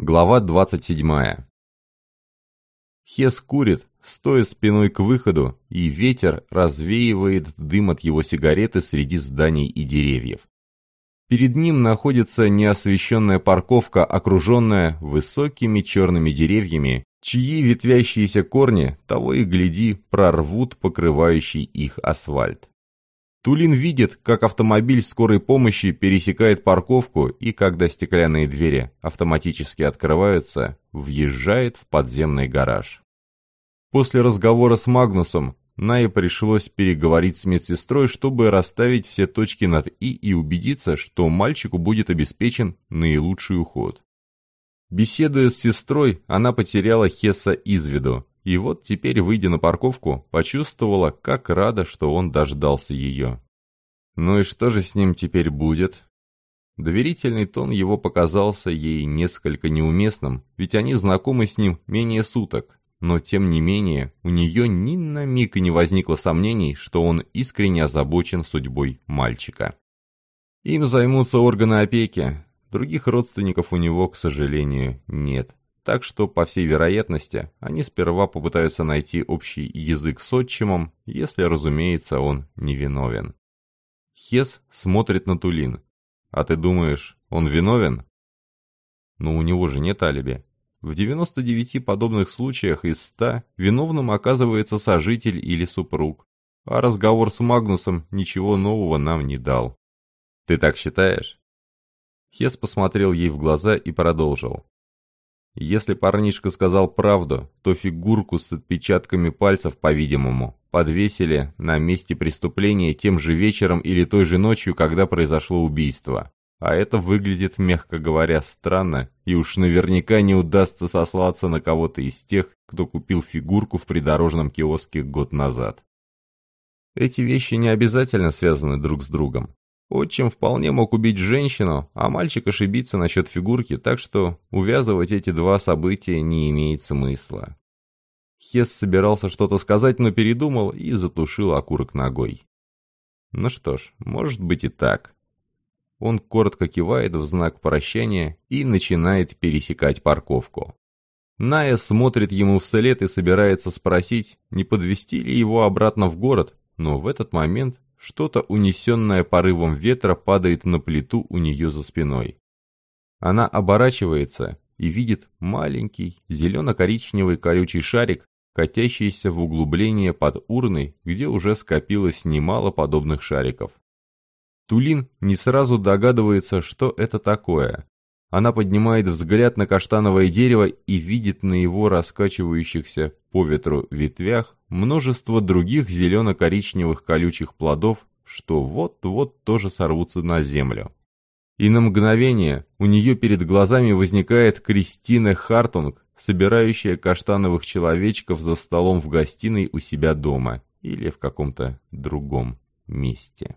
Глава 27. Хес курит, стоя спиной к выходу, и ветер развеивает дым от его сигареты среди зданий и деревьев. Перед ним находится неосвещенная парковка, окруженная высокими черными деревьями, чьи ветвящиеся корни, того и гляди, прорвут покрывающий их асфальт. Тулин видит, как автомобиль скорой помощи пересекает парковку и, когда стеклянные двери автоматически открываются, въезжает в подземный гараж. После разговора с Магнусом Найе пришлось переговорить с медсестрой, чтобы расставить все точки над «и» и убедиться, что мальчику будет обеспечен наилучший уход. Беседуя с сестрой, она потеряла Хесса из виду, и вот теперь, выйдя на парковку, почувствовала, как рада, что он дождался ее. Ну и что же с ним теперь будет? Доверительный тон его показался ей несколько неуместным, ведь они знакомы с ним менее суток. Но тем не менее, у нее ни на миг и не возникло сомнений, что он искренне озабочен судьбой мальчика. Им займутся органы опеки. Других родственников у него, к сожалению, нет. Так что, по всей вероятности, они сперва попытаются найти общий язык с отчимом, если, разумеется, он невиновен. Хес смотрит на Тулин. «А ты думаешь, он виновен?» «Но у него же нет алиби. В 99 подобных случаях из 100 виновным оказывается сожитель или супруг, а разговор с Магнусом ничего нового нам не дал. Ты так считаешь?» Хес посмотрел ей в глаза и продолжил. Если парнишка сказал правду, то фигурку с отпечатками пальцев, по-видимому, подвесили на месте преступления тем же вечером или той же ночью, когда произошло убийство. А это выглядит, мягко говоря, странно, и уж наверняка не удастся сослаться на кого-то из тех, кто купил фигурку в придорожном киоске год назад. Эти вещи не обязательно связаны друг с другом. Отчим вполне мог убить женщину, а мальчик ошибиться насчет фигурки, так что увязывать эти два события не имеет смысла. Хес собирался что-то сказать, но передумал и затушил окурок ногой. Ну что ж, может быть и так. Он коротко кивает в знак прощания и начинает пересекать парковку. Ная смотрит ему вслед и собирается спросить, не подвести ли его обратно в город, но в этот момент что-то, унесенное порывом ветра, падает на плиту у нее за спиной. Она оборачивается и видит маленький зелено-коричневый колючий шарик, катящийся в углубление под урной, где уже скопилось немало подобных шариков. Тулин не сразу догадывается, что это такое. Она поднимает взгляд на каштановое дерево и видит на его раскачивающихся по ветру ветвях множество других зелено-коричневых колючих плодов, что вот-вот тоже сорвутся на землю. И на мгновение у нее перед глазами возникает Кристина Хартунг, собирающая каштановых человечков за столом в гостиной у себя дома или в каком-то другом месте.